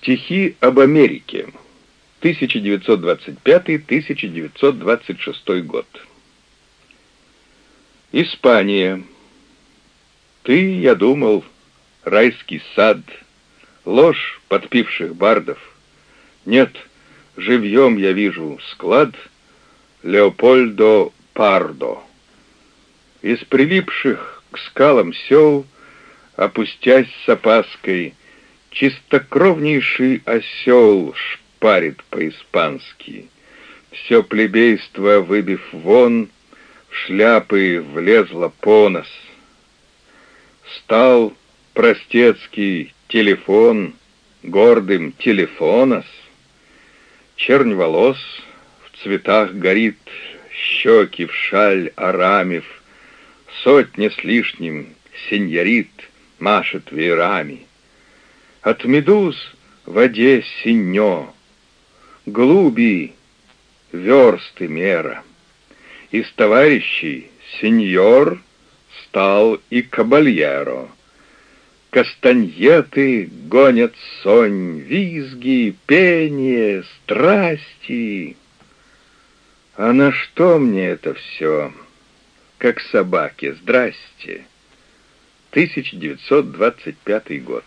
Стихи об Америке. 1925-1926 год. Испания. Ты, я думал, райский сад, ложь подпивших бардов. Нет, живьем я вижу склад Леопольдо Пардо. Из прилипших к скалам сел, опустясь с опаской, Чистокровнейший осел шпарит по-испански. Все плебейство, выбив вон, в шляпы влезло по нос. Стал простецкий телефон гордым телефонос. Чернь волос в цветах горит, щеки в шаль орамив, Сотня с лишним сеньорит машет веерами. От медуз в воде синё, Глуби версты мера. Из товарищей сеньор стал и кабальеро. Кастаньеты гонят сонь, визги, пение, страсти. А на что мне это все? Как собаке, здрасте. 1925 год.